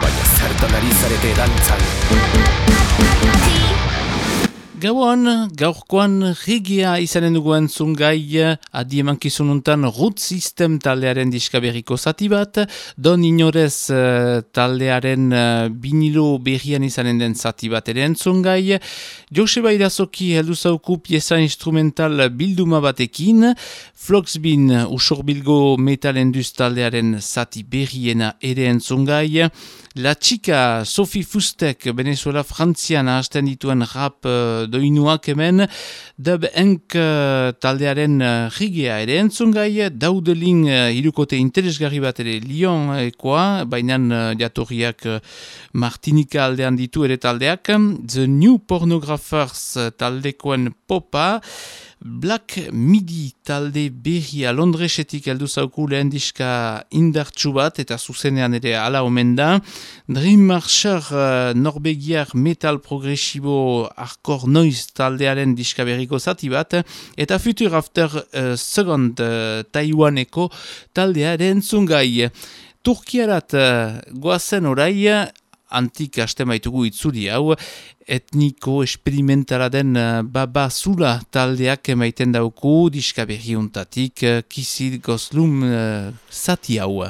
Baina zertan ari zarete dantzan Gauan, gaurkoan regia izanen dugu entzun gai adi emankizununtan root system taldearen diskaberriko zati bat, don inorez uh, taldearen uh, binilo berrian izanen den zati bat ere entzun gai. Joseba Idazoki heldu zauku pieza instrumental bilduma batekin, Floxbin usorbilgo metal enduz taldearen zati berriena ere entzun gai. La Chica, Sophie Fustek, Venezuela Frantzian hasten dituen rap uh, doinuak hemen, dub enk uh, taldearen uh, rigea ere entzun gai, daudeling uh, irukote interesgarri bat ere Lyon ekoa, baina uh, jatorriak uh, Martinika aldean ditu ere taldeak, The New Pornographers uh, taldekoen popa, Black Midi talde berria Londresetik heldu zauku lehen diska indartsu bat eta zuzenean ere ala omen da. Dream Marsher uh, Norbegiar metal progresibo hardcore noise taldearen diska berriko zati bat eta Future After uh, Second uh, Taiwaneko taldearen zungai. Turkiarat uh, goazen orai antik haste maitugu itzuri hau, etniko esperimentara den uh, baba zula taldeak emaiten dauku, diska berriuntatik, uh, kizil gozlum uh, zati hau.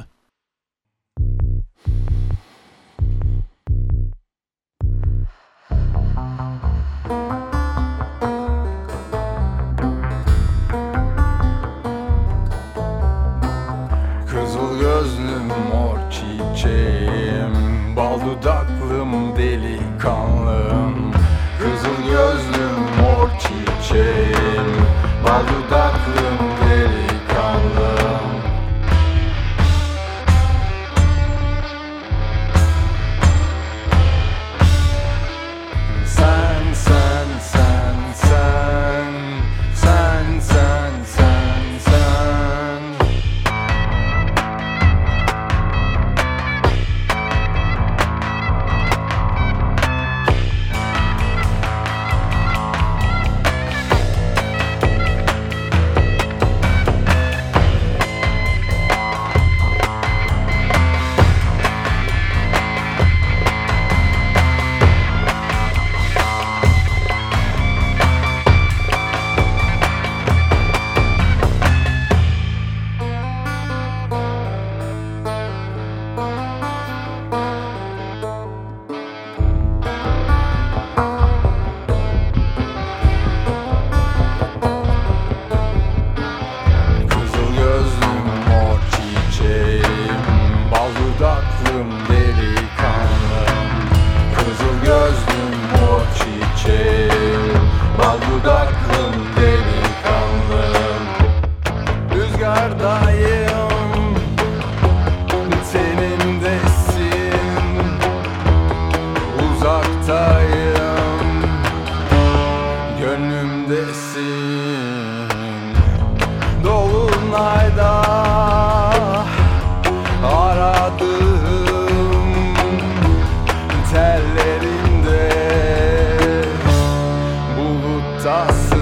toss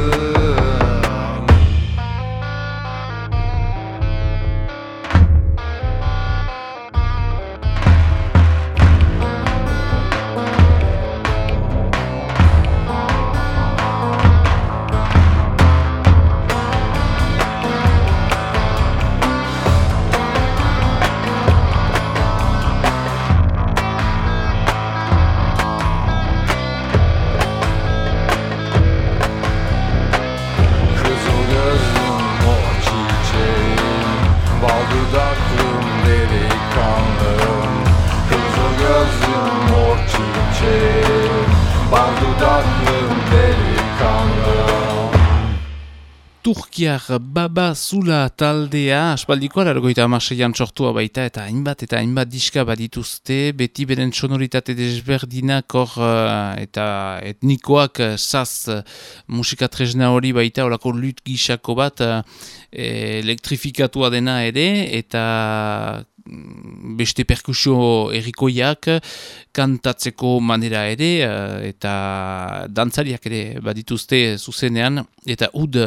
Turkiar Baba Zula taldea, aspaldiko alargoita amaseian sortua baita, eta hainbat eta hainbat diska badituzte, beti beren sonoritate desberdinak hor eh, eta etnikoak uh, saz uh, musika tresna hori baita, horako lut gisako bat uh, elektrifikatua dena ere, eta beste perkusio errikoiak, kantatzeko manera ere, uh, eta dantzariak ere badituzte zuzenean, eta ud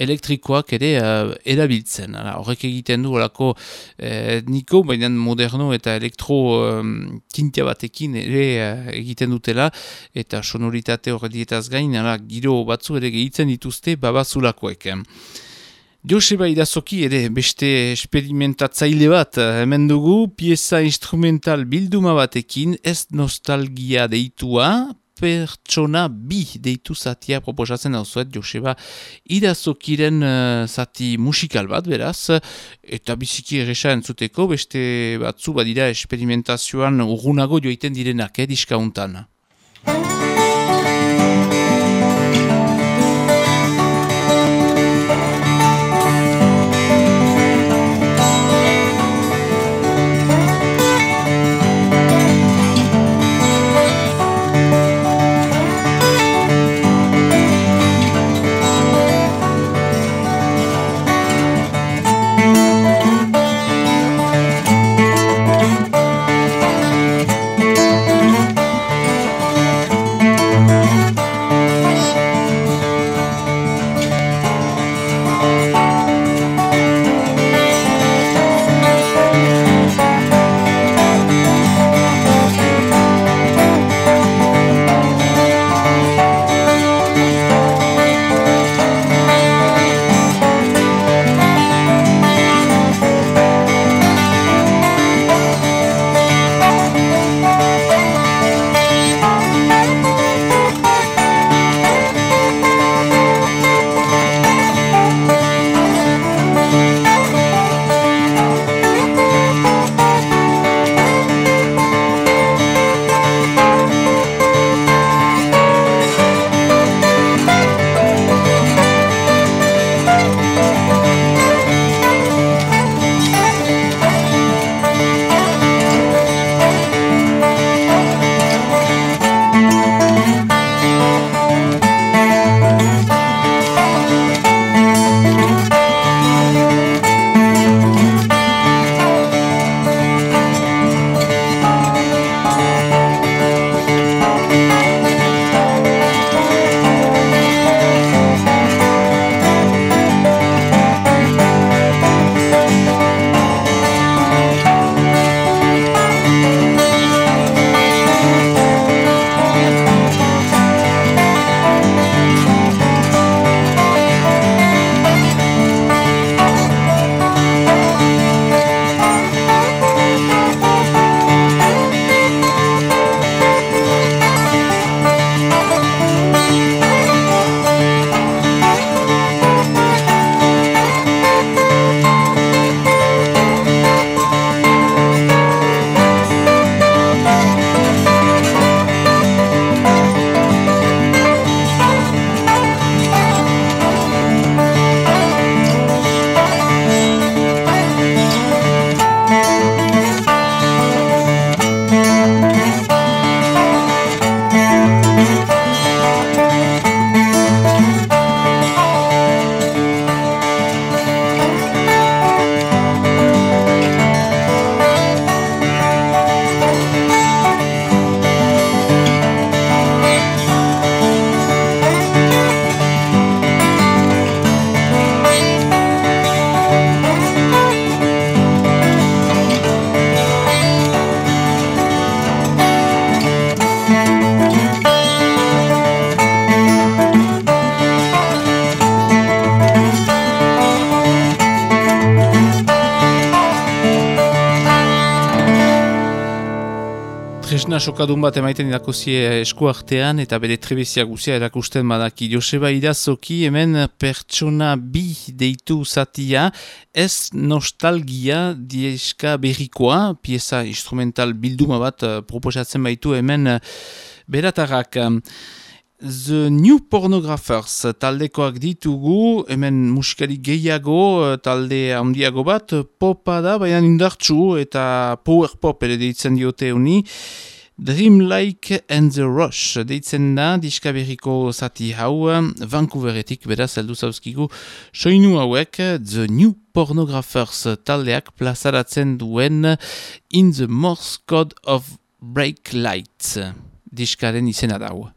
elektrikoak ere uh, erabiltzen. Horrek egiten du horako eh, niko, baina moderno eta elektro tintia batekin ere egiten dutela, eta sonoritate horretietaz gain, ara, giro batzu ere gehitzen dituzte babazulakoek. Joseba Idazoki ere beste esperimentatzaile bat hemen dugu pieza instrumental bilduma batekin ez nostalgia deitua pertsona bi deitu zatia proposatzen hau zuet Joseba Idazokiren uh, zati musikal bat beraz eta biziki erresa entzuteko beste batzu badira esperimentazioan urgunago joiten direnak eh, diskauntan. Sokadun bat emaiten irakuzie esku artean eta bere trebezia guzia erakusten badaki. Joseba irazoki hemen pertsona bi deitu zatia ez nostalgia dieska berrikoa, pieza instrumental bilduma bat uh, proposatzen baitu hemen uh, beratarrak. The New Pornographers taldekoak ditugu, hemen musikari gehiago, uh, talde handiago bat, popa da, baina indartsu eta power pop ere deitzen diote honi. Dreamlike and the Rush deitzen da diskaberiko zati hau Vancouveretik beraz heldu zauzkigu soinu hauek The New Pornographers taldeak plazaratzen duen In the Morse Code of Break Lights diskaren izena dau.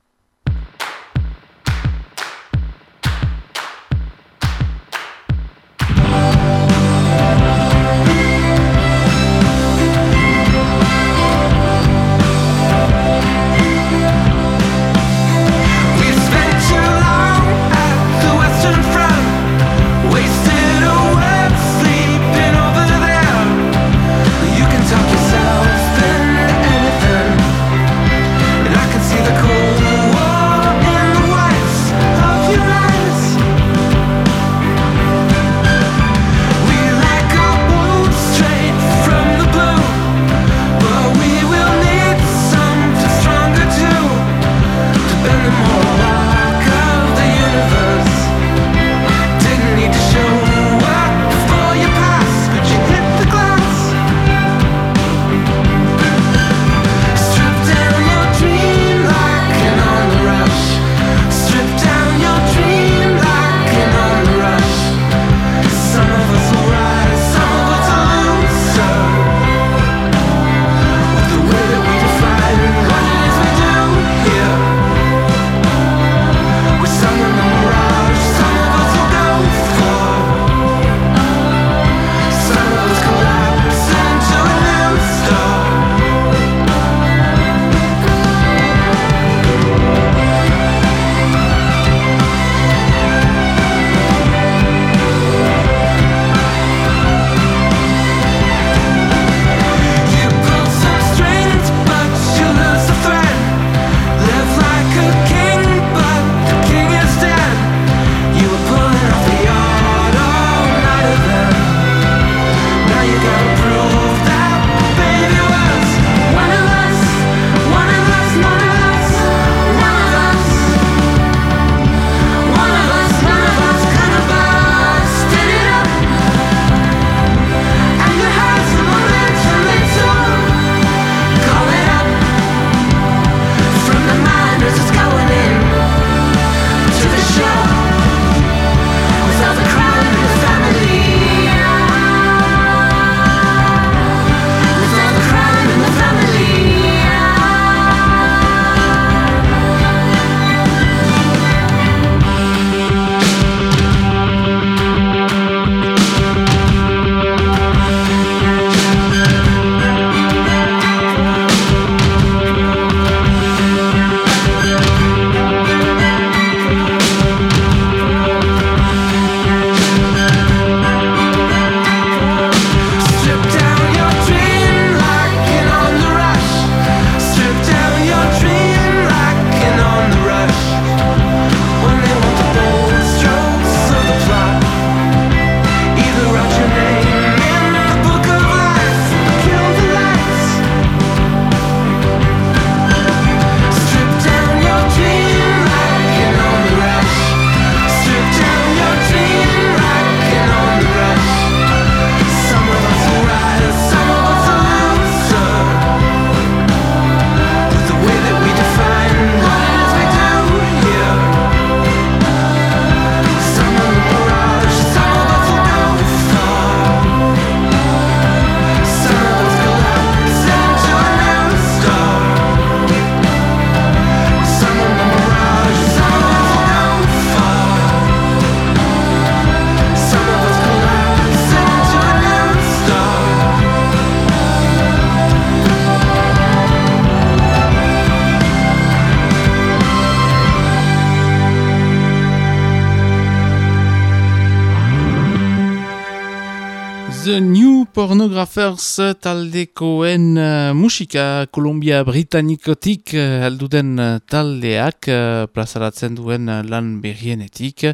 Pornographers taldekoen uh, musika Kolumbia Britanikotik uh, alduden uh, taldeak uh, plazaratzen duen uh, lan berrienetik.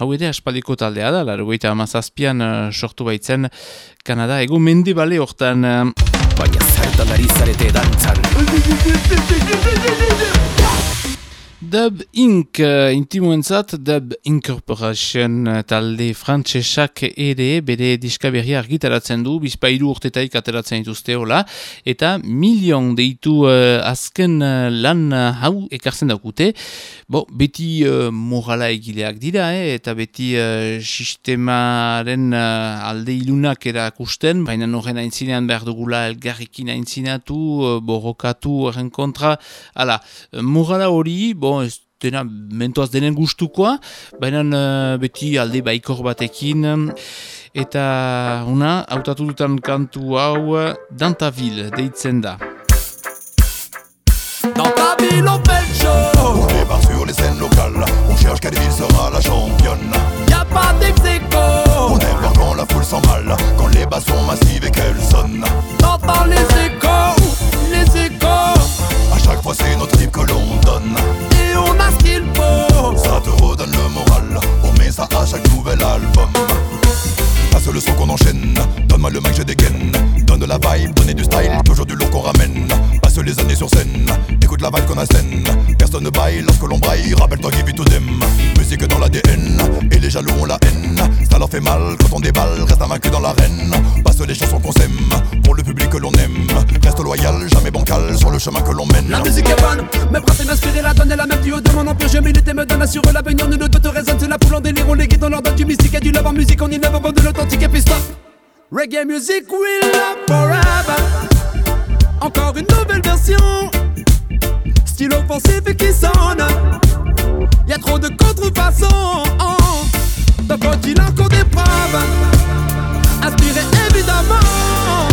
Hau ere aspaldiko taldea da, largoita amazazpian uh, sortu baitzen Kanada ego mende bale hortan. Uh... Baina zertan ari zarete dantzan. Dub Inc. Uh, intimuentzat Dub Incorporation uh, talde frantsesak ere bere diskaberri argitaratzen du, bizpairu urtetaik ateratzen dituzte hola, eta milion deitu uh, azken lan hau ekartzen daukute. Bo, beti uh, morala egileak dira, eh, eta beti uh, sistemaren uh, alde ilunak erakusten, baina noren aintzinean behar dugula elgarrikin aintzinatu, uh, borrokatu, erren kontra, ala, morala hori, bo, ez dena mentoaz denen gustukoa, baina uh, beti alde baikor batekin, eta una, hautatu dutan kantu hau, Dantaville deitzen da. Dans ta ville on fait le show On débarque sur les scènes locales On cherche quelle ville sera la championne. Y'a pas dex On aime voir quand la foule s'emballe Quand les basses sont massives et qu'elles sonnent T'entends les échos, les échos. À chaque fois c'est notre trip que l'on donne on a ce qu'il faut. Ça te redonne le moral, on met ça à chaque nouvel album. Passe le son qu'on enchaîne, donne-moi le mic, je dégaine. Donne de la vibe, donner du style, toujours du lourd qu'on ramène. Les années sur scène, écoute la vibe qu'on scène Personne ne baille lorsque l'on braille, rappelle-toi give it to them. Musique dans l'ADN, et les jaloux ont la haine. Ça leur fait mal quand on déballe, reste invaincu dans l'arène. Passe les chansons qu'on sème, pour le public que l'on aime. Reste loyal, jamais bancal, sur le chemin que l'on mène. La musique est bonne, mes principes m'inspirer, la donne et la même du haut de mon empire. Je milite et me donne, assure l'avenir, nul ne te résonne. C'est la poule en délire, on les guide, leur donne du mystique et du love en musique, on innove, on de l'autre authentique et puis stop. Reggae music will love forever. Encore une nouvelle version. Style offensif et qui sonne. Y'a trop de contrefaçons. Donc faut-il encore des preuves. Inspiré évidemment.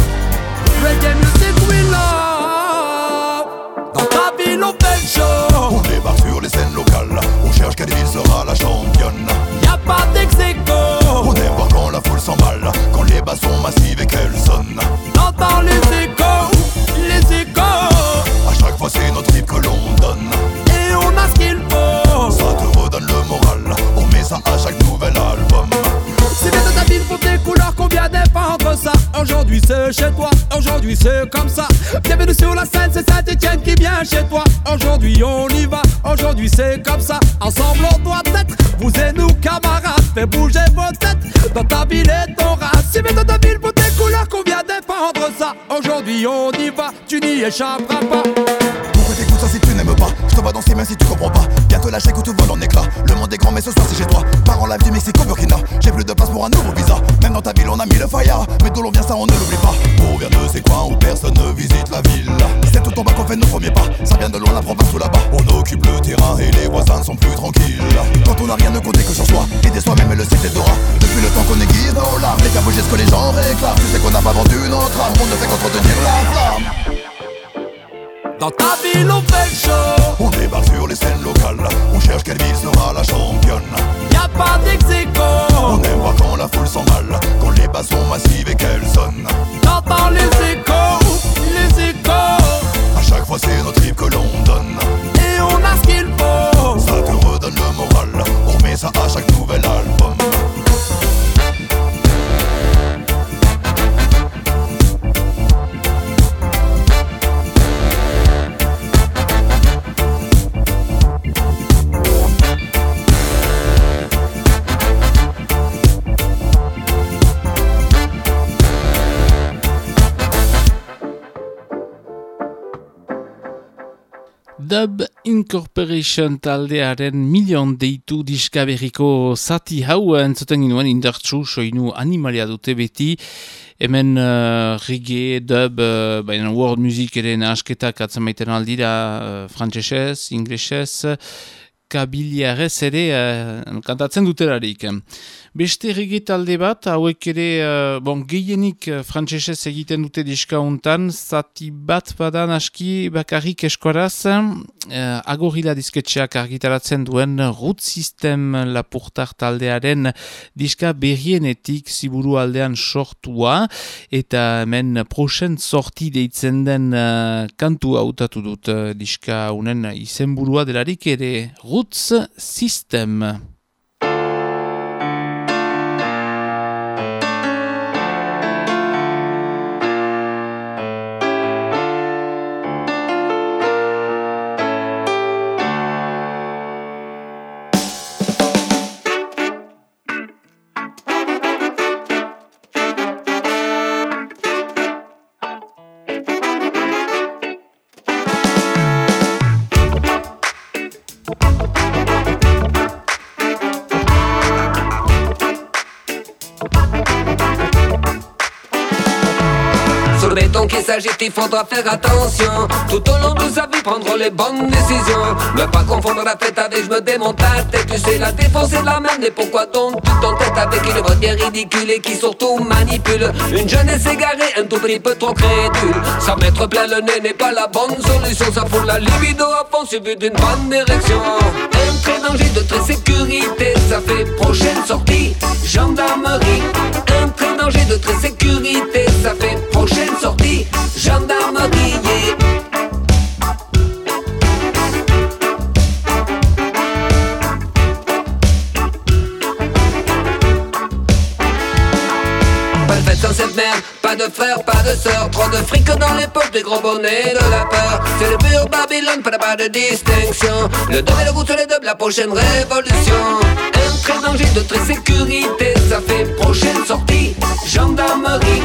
Reggae music will love. Dans ta ville on fait le show. On débarque sur les scènes locales. On cherche quelle ville sera la championne. Y'a pas d'ex On voir quand la foule s'emballe, quand les basses sont massives et qu'elles sonnent. T'entends les échos, bien de ta ville pour tes couleurs qu'on vient défendre ça. Aujourd'hui c'est chez toi, aujourd'hui c'est comme ça. Bienvenue sur la scène, c'est Saint-Etienne qui vient chez toi. Aujourd'hui on y va, aujourd'hui c'est comme ça. Ensemble on doit être, vous et nous camarades. Fais bouger votre tête dans ta ville et ton race. Bien dans ta ville pour tes couleurs qu'on vient défendre ça. Aujourd'hui on y va, tu n'y échapperas pas. Pourquoi t'écoutes ça si tu n'aimes pas Je te vois dans ses mains si tu comprends pas. Bientôt lâcher que tout vole en éclat. Le monde est grand mais ce soir c'est chez toi. Par en live du Mexique au Burkina. J'ai plus de place pour un nouveau visa. Même ta ville on a mis le fire. Mais d'où l'on vient ça on ne l'oublie pas. On vient de ces coins où personne ne visite la ville. C'est en bas qu'on fait nos premiers pas. Ça vient de loin la province tout là-bas. On occupe le terrain et les voisins ne sont plus tranquilles. Quand on n'a rien de compter que sur soi. Aider soi-même et le ciel est d'aura. Depuis le temps qu'on aiguise nos larmes. Les caboches ce que les gens réclament. Tu sais qu'on n'a pas vendu notre âme. On ne fait qu'entretenir la flamme. Dans ta ville on fait le show On débarque sur les scènes locales On cherche quelle ville sera la championne. Y'a pas dex On aime voir quand la foule s'emballe Quand les basses sont massives et qu'elles sonnent. T'entends les échos, les échos. À chaque fois c'est notre trip que l'on donne. Et on a ce qu'il faut. Ça te redonne le moral On met ça à chaque nouvel album Dub Incorporation taldearen milion deitu diskaberiko zati hau entzuten ginoen indartsu soinu animalia dute beti. Hemen uh, reggae, dub, uh, baina world music ere nahasketak atzamaiten aldira uh, frantzesez, inglesez, kabiliarez ere uh, kantatzen duterarik. Beste rege bat, hauek ere, uh, bon, gehienik uh, frantzesez egiten dute diska hontan, zati bat badan aski bakarrik eskoraz, uh, agorila disketxeak argitaratzen duen root system lapurtar taldearen diska berrienetik ziburu aldean sortua, eta hemen prosen sorti deitzen den uh, kantu hautatu dut uh, diska unen izenburua delarik ere roots system. Il faudra faire attention. Tout au long prendre les bonnes décisions. Ne pas confondre la fête avec je me démonte la tête. Tu sais, la défense est la même, mais pourquoi donc tu t'entêtes avec une voix bien ridicule et qui surtout manipule Une jeunesse égarée, un tout petit peu trop crédule. S'en mettre plein le nez n'est pas la bonne solution. Ça fout la libido à fond, suivi d'une bonne érection. Un très danger de très sécurité, ça fait prochaine sortie, gendarmerie. Un très danger de très sécurité, ça fait prochaine sortie, gendarmerie. Pas de frère, pas de sœur Trop de fric dans les poches des gros bonnets de la peur. C'est le pur Babylone, pas de, pas de distinction. Le dub et le goût sur les dubs, la prochaine révolution. Un très danger de très sécurité Ça fait prochaine sortie, gendarmerie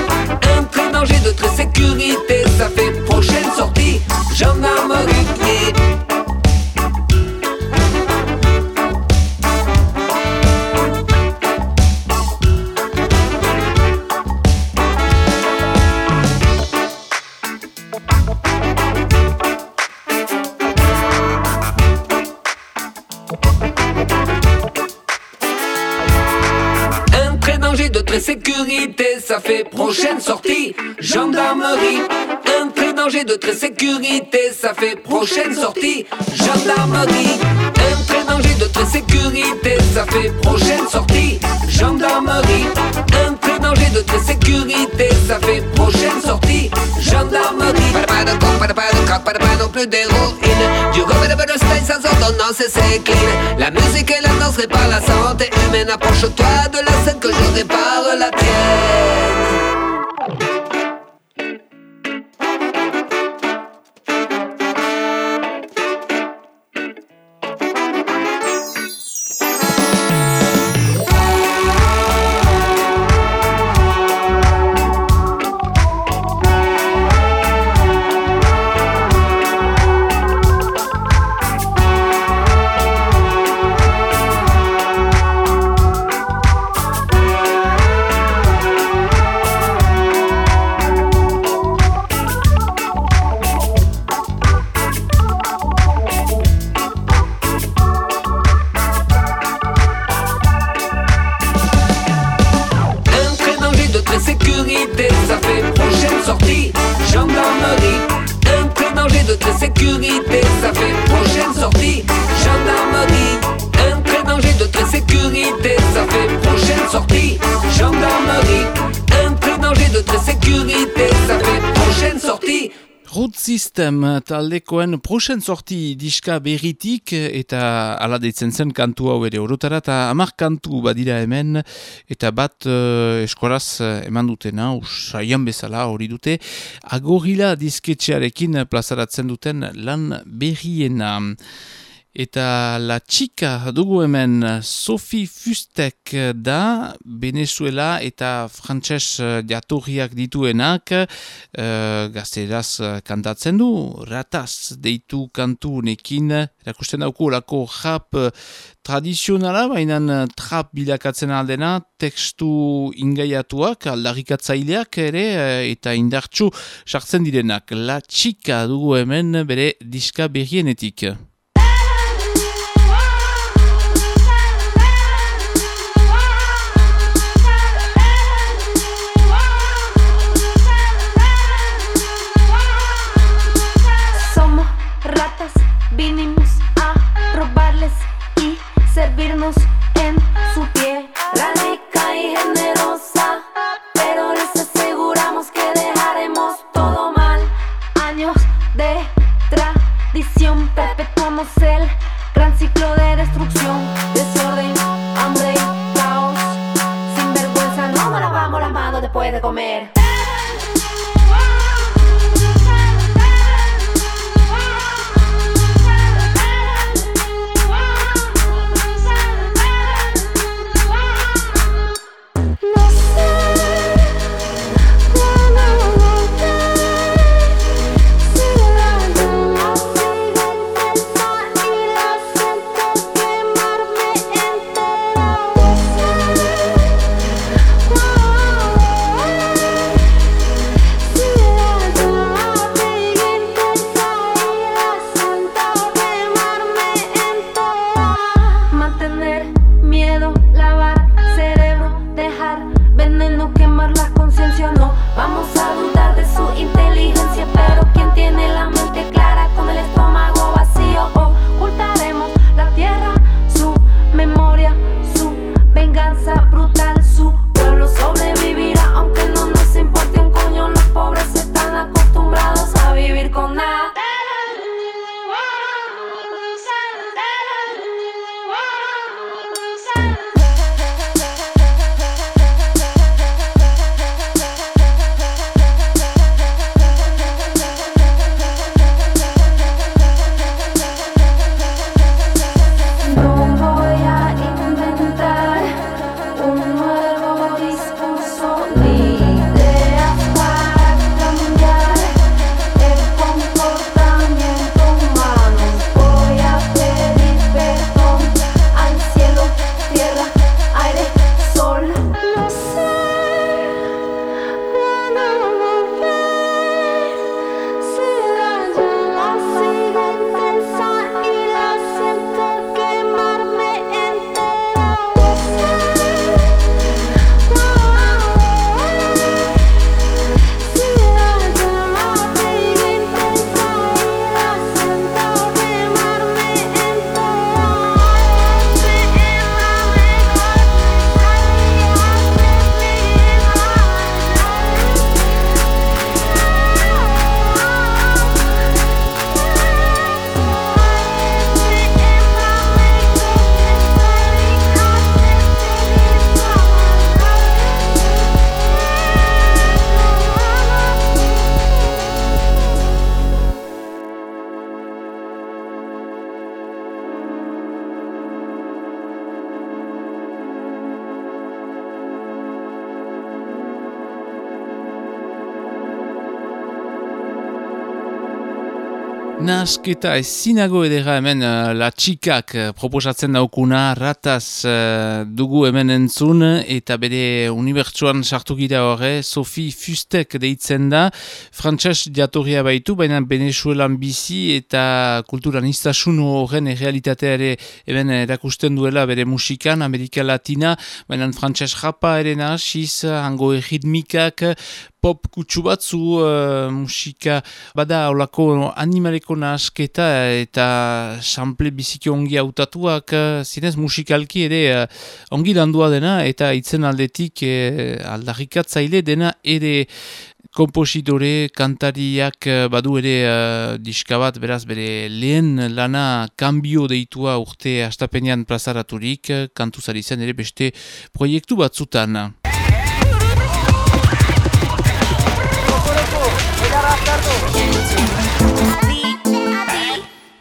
Un très danger de très sécurité Ça fait ça fait prochaine sortie, gendarmerie. Un très danger de très sécurité, ça fait prochaine sortie, gendarmerie. Un très danger de très sécurité, ça fait prochaine sortie, gendarmerie. Danger de très sécurité, ça fait prochaine sortie, gendarmerie. Pas de coq, pas de pas de coq, pas de pas non plus d'héroïne. Du revers de style sans ordonnance et c'est clean. La musique et la danse réparent la santé humaine. Approche-toi de la scène que je répare la tienne. System taldekoen prosen sorti diska berritik eta ala deitzen zen kantu hau ere orotara eta amar kantu badira hemen eta bat uh, eskoraz eman dutena usaian bezala hori dute agorila disketxearekin plazaratzen duten lan berriena. Eta la txika dugu hemen Sophie Fustek da Venezuela eta frantses jatorriak dituenak uh, gazteraz kantatzen du rataz deitu kantu nekin erakusten dauko lako rap tradizionala baina trap bilakatzen aldena tekstu ingaiatuak aldarrikatzaileak ere eta indartsu sartzen direnak. La txika dugu hemen bere diska berrienetik el gran ciclo de destrucción, desorden, hambre y caos. Sin vergüenza, no nos lavamos las manos después de comer. Nasketa ezinago edera hemen uh, la txikak uh, proposatzen daukuna rataz uh, dugu hemen entzun eta bere unibertsuan sartu gira horre Sophie Fustek deitzen da. Frantses diatoria baitu baina Venezuelan bizi eta kulturan iztasun horren realitatea ere hemen erakusten duela bere musikan Amerika Latina baina frantses japa ere nasiz hango erritmikak pop kutsu batzu uh, musika bada olako animaleko nasketa eta sample biziki ongi hautatuak uh, zinez musikalki ere uh, ongi landua dena eta itzen aldetik uh, aldarrikatzaile dena ere kompositore kantariak badu ere uh, diska bat beraz bere lehen lana kanbio deitua urte astapenean plazaraturik kantuzari zen ere beste proiektu batzutan.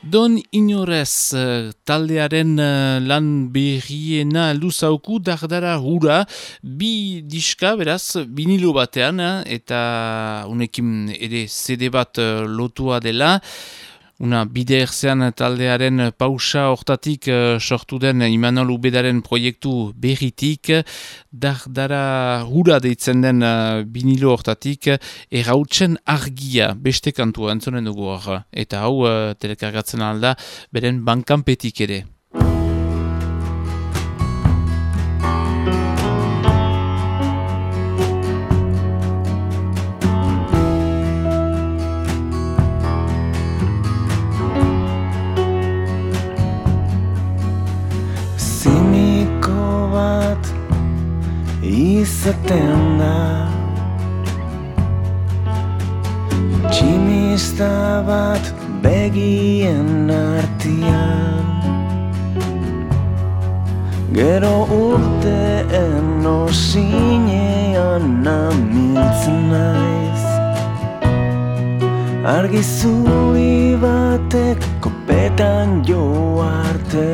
Don inorez eh, taldearen uh, lan berriena luzauku dardara hura. Bi diska beraz binilo batean eh, eta unekin ere CD bat lotua dela Una bide erzean taldearen pausa hortatik uh, sortu den Imanol Ubedaren proiektu berritik, dardara hura deitzen den binilo hortatik, errautzen argia beste kantua entzonen dugu hor. Eta hau uh, telekargatzen alda beren bankanpetik ere. Izaten da Tximista bat begien artian Gero urte eno zinean namiltzen naiz Argi zui batek kopetan jo arte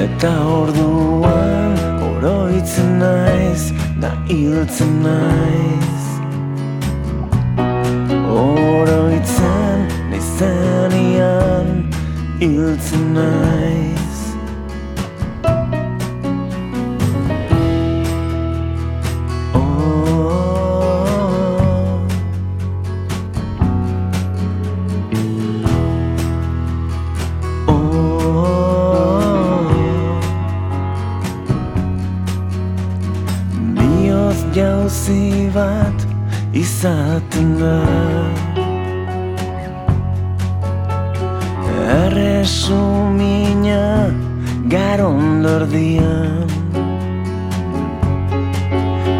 Eta orduan oroitzen naiz Da hiltzen naiz. Oroitzen nizenian Hiltzen naiz izaten da Erresumina garondordian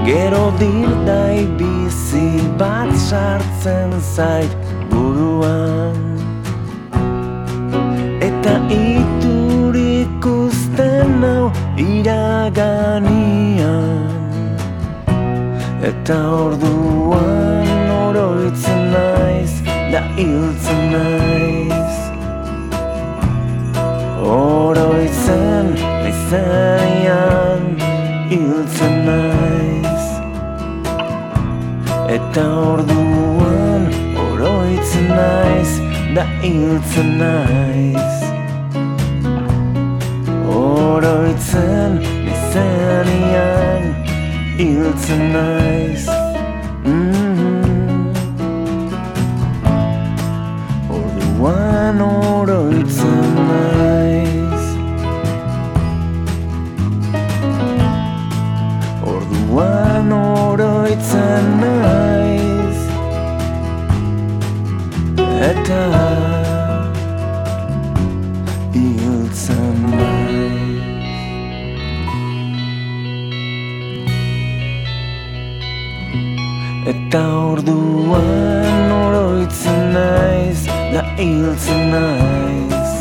Gero dildai bizi bat sartzen zait buruan. Eta iturik usten hau iraganian. Eta orduan hiltzen naiz Oroitzen naizenean Hiltzen naiz Eta orduan oroitzen naiz Da hiltzen naiz Oroitzen naizenean hiltzen naiz naiz.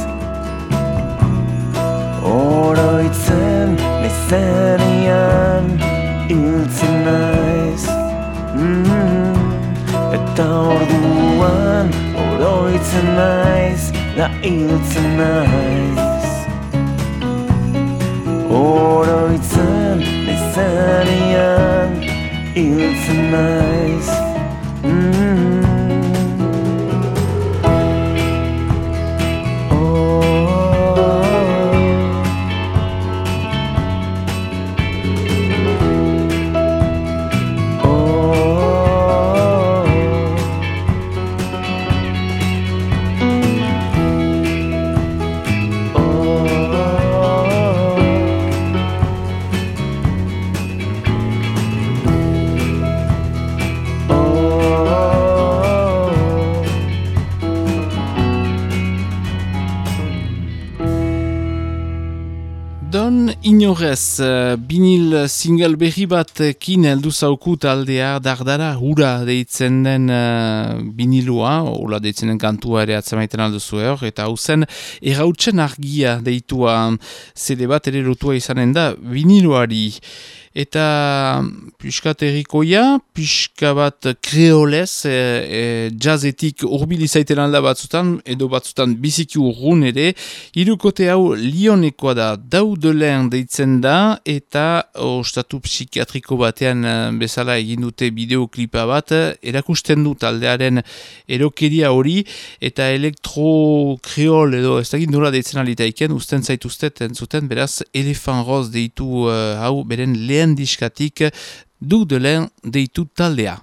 Oroitzen nizenian Hiltzen naiz. Mm Eta orduan oroitzen naiz Da hiltzen naiz. Oroitzen nizenian hiltzen naiz single berri bat kin heldu zauku taldea dardara hura deitzen den uh, binilua, hula deitzen den kantua ere atzemaiten alduzu hor, eta hau zen errautzen argia deitua. Zede bat ere rotua izanen da biniluari eta piskat erikoia, piska bat kreolez, e, e, jazetik urbil alda batzutan, edo batzutan biziki urrun ere, irukote hau lionekoa da daudelen deitzen da, eta ostatu psikiatriko batean e, bezala egin dute bideoklipa bat, erakusten du taldearen erokeria hori, eta elektro kreol edo ez da nola deitzen alitaiken, usten zaituztet entzuten, beraz, elefan roz deitu uh, hau, beren lehen lehen diskatik du de lehen deitu taldea.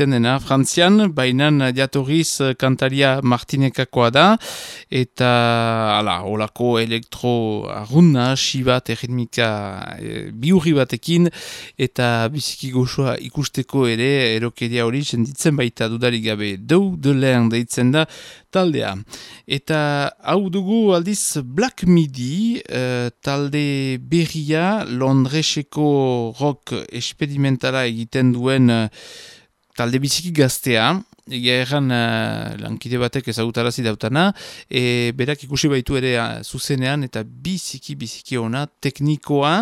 Egoiten dena, frantzian, bainan jatorriz eh, kantaria martinekakoa da, eta, ala, olako elektro arruna, hasi bat, erritmika e, biurri batekin, eta biziki gozoa ikusteko ere, erokeria hori senditzen baita dudarik gabe, dou de lehen deitzen da, taldea. Eta hau dugu aldiz Black Midi, eh, talde berria, Londreseko rock esperimentala egiten duen talde biziki gaztea, egia erran uh, lankide batek ezagutarazi dautana, e, berak ikusi baitu ere uh, zuzenean eta biziki biziki ona teknikoa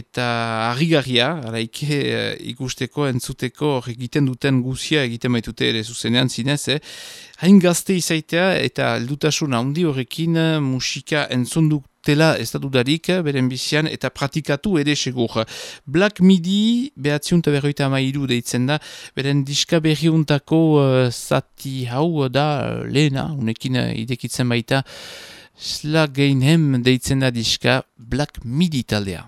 eta harrigarria, araike uh, ikusteko, entzuteko egiten duten guzia egiten baitute ere zuzenean zinez, eh? hain gazte izaitea eta aldutasun handi horrekin uh, musika entzunduk dutela ez da dudarik beren bizian eta pratikatu ere segur. Black Midi behatziunta berroita amairu deitzen da beren diska berriuntako uh, zati hau da uh, lehena, unekin uh, idekitzen baita Slageinhem deitzen da diska Black Midi taldea.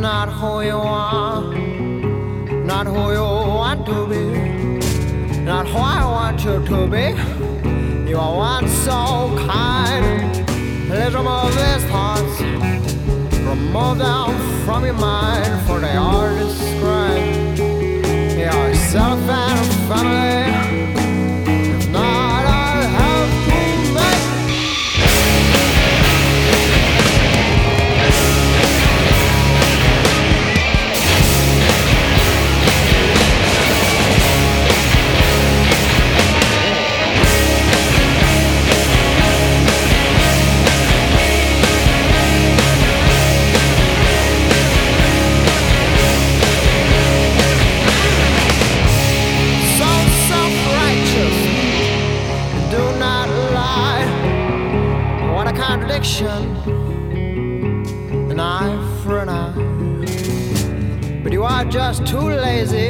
not who you are, not who you want to be, not who I want you to be. You are once so kind. Let remove these thoughts, remove them from your mind, for they are described. too lazy.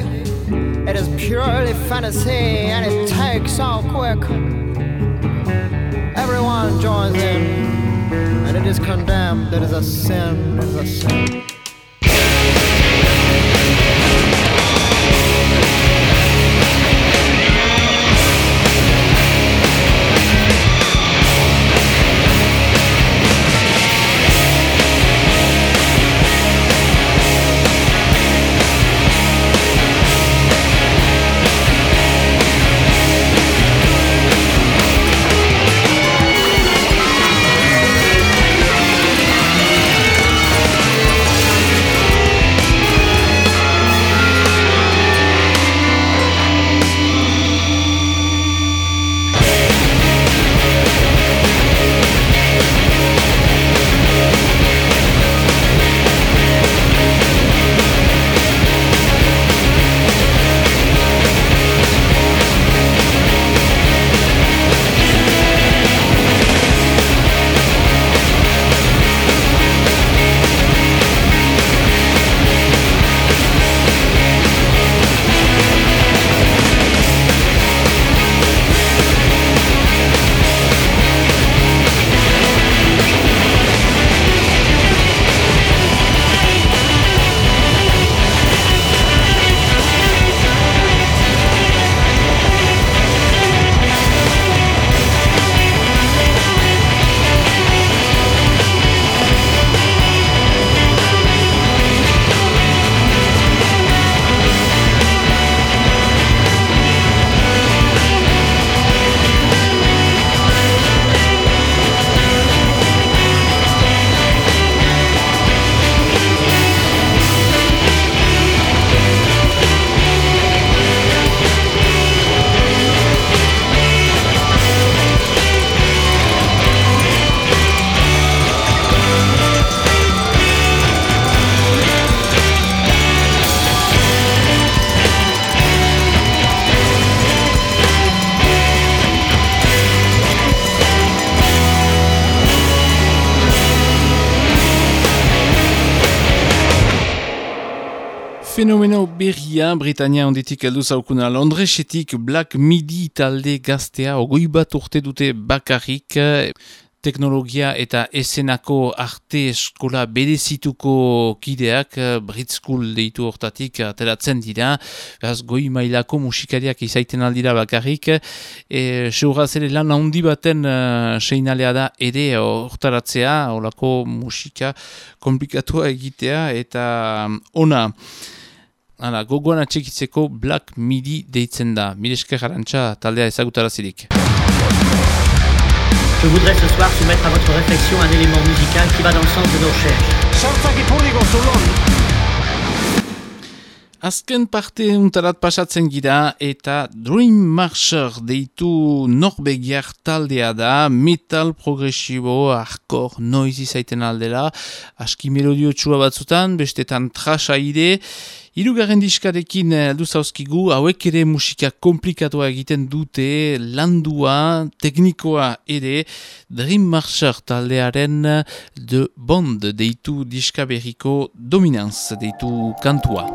It is purely fantasy and it takes so quick. Everyone joins in and it is condemned. It is a sin. It is a sin. Fenomeno berria Britania onditik heldu zaukuna. Londresetik Black Midi talde gaztea ogoi bat urte dute bakarrik. Teknologia eta esenako arte eskola berezituko kideak Brit School deitu hortatik ateratzen dira. Beraz goi mailako musikariak izaiten aldira bakarrik. E, seuraz ere lan handi baten uh, seinalea da ere hortaratzea. Horako musika komplikatua egitea eta ona Hala, gogoan atxekitzeko Black Midi deitzen da. Mileske jarantxa taldea ezagutarazirik. Je voudrais ce soir soumettre à votre réflexion un élément musical qui va dans le sens de nos recherches. Azken parte untarat pasatzen gira eta Dream Marsher deitu Norbegiar taldea da, metal progresibo, hardcore, noiz izaiten aldela, aski melodio txua batzutan, bestetan trasa ide, Hirugarren diskarekin aldu zauzkigu, hauek ere musika komplikatua egiten dute, landua, teknikoa ere, Dream Marsher taldearen The Bond deitu diskaberiko dominanz deitu kantua.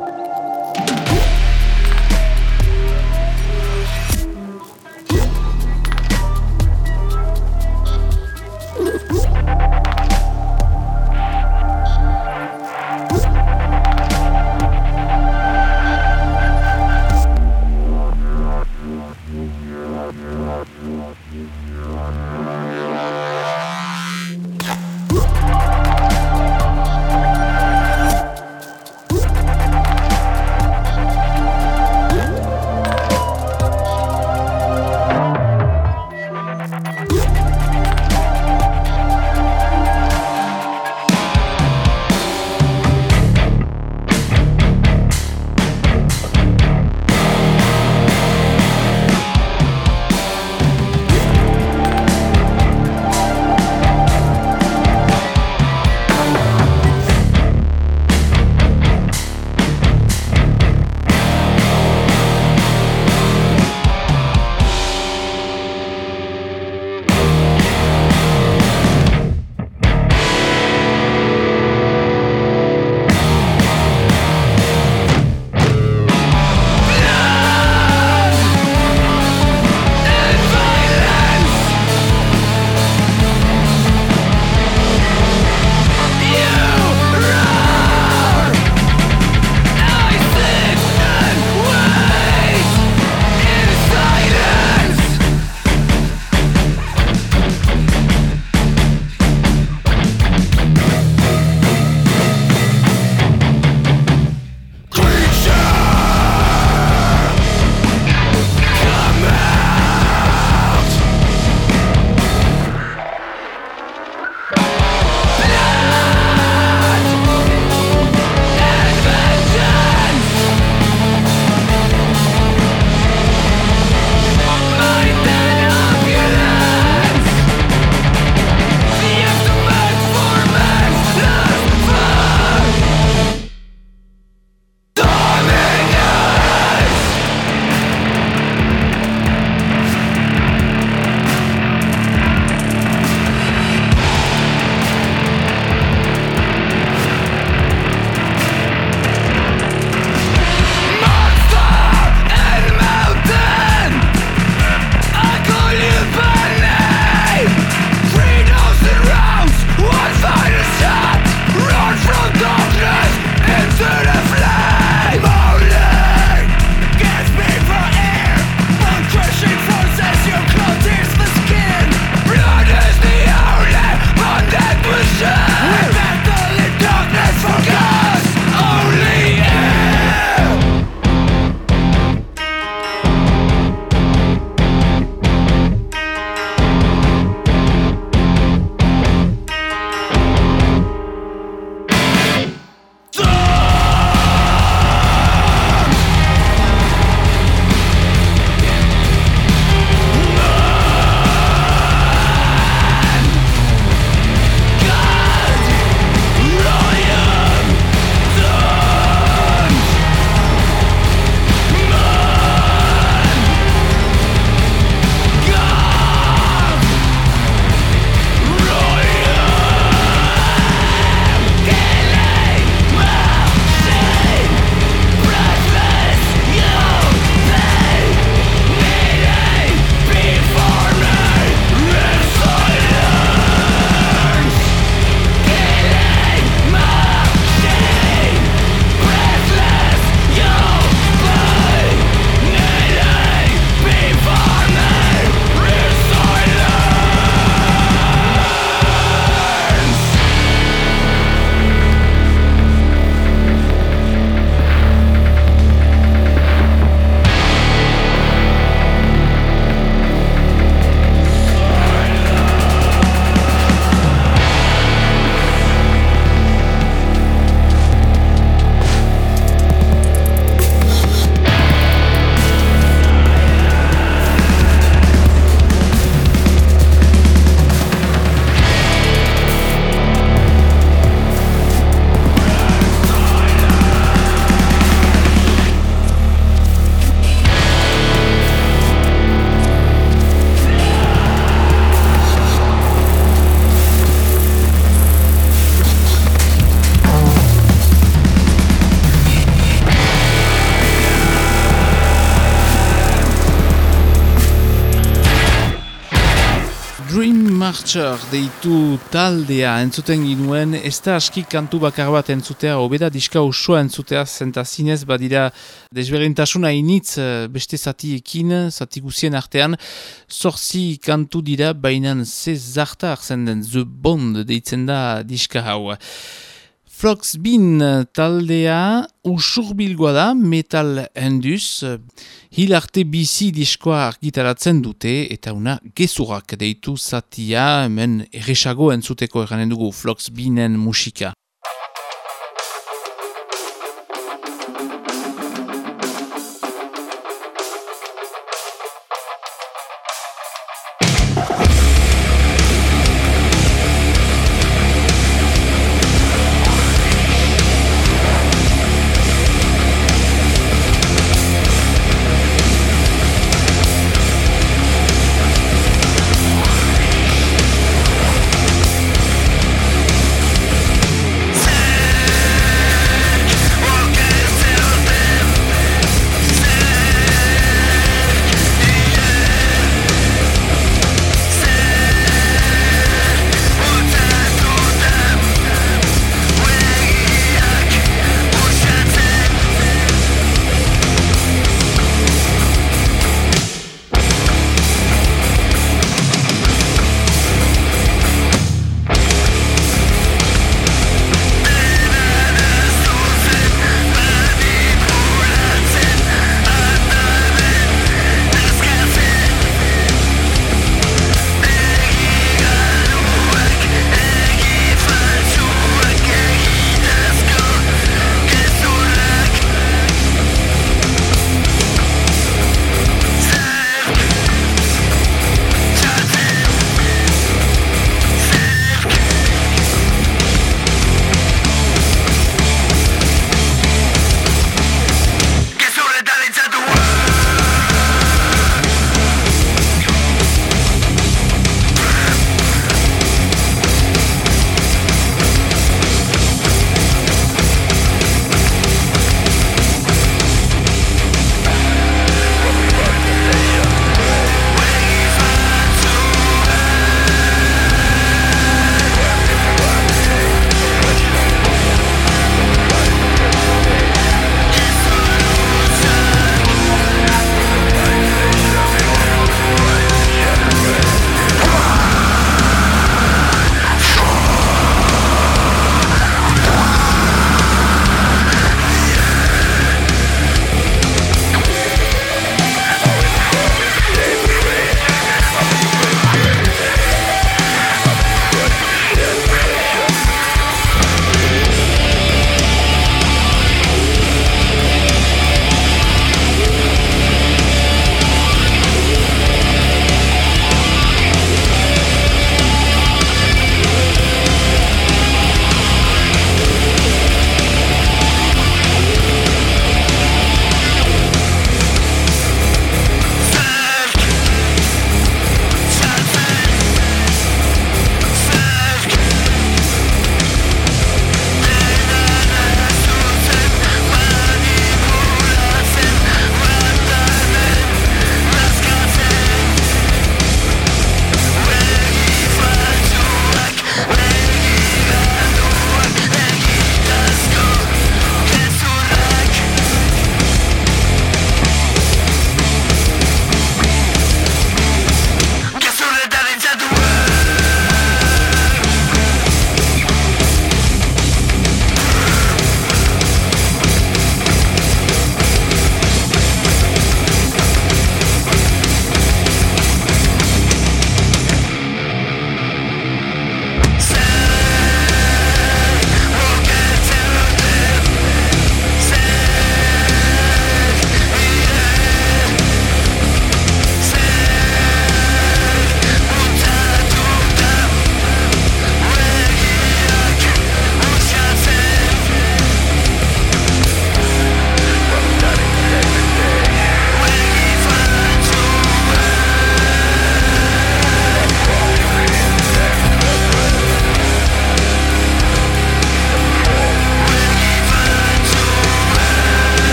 Marcher deitu taldea entzuten ginuen, ez da aski kantu bakar bat entzutea, obeda diska osoa entzutea zenta zinez badira desberintasuna initz eh, beste zatiekin, zati guzien artean, zorzi kantu dira bainan ze zarta arzen den, The Bond deitzen da diska hau. Flox Bin taldea usurbilgoa da metal enduz, hil arte bizi diskoa argitaratzen dute eta una gezurak deitu zatia hemen erresago entzuteko eranen dugu Flox Binen musika.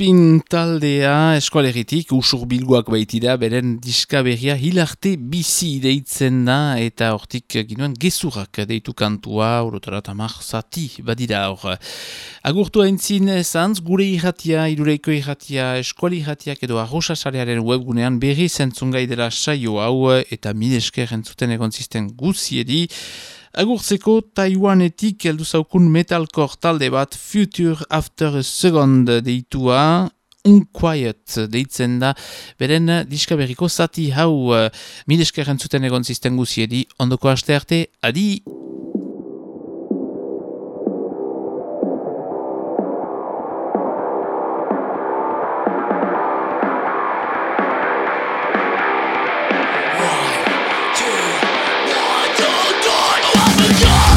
Floxbin taldea eskualeritik usur bilguak baitira beren diska berria hilarte bizi deitzen da eta hortik ginoen gezurrak deitu kantua urotara tamar zati badira hor. Agurtu entzin zantz gure irratia, irureiko irratia, eskuali irratiak edo arrosasarearen webgunean berri zentzungai dela saio hau eta midesker entzuten egon zisten guziedi. Agurtzeko Taiwanetik heldu zaukun metalcore talde bat Future After Second deitua, Unquiet deitzen da, beren diska berriko zati hau uh, midesker entzuten egon zisten guziedi, ondoko aste arte, adi! God!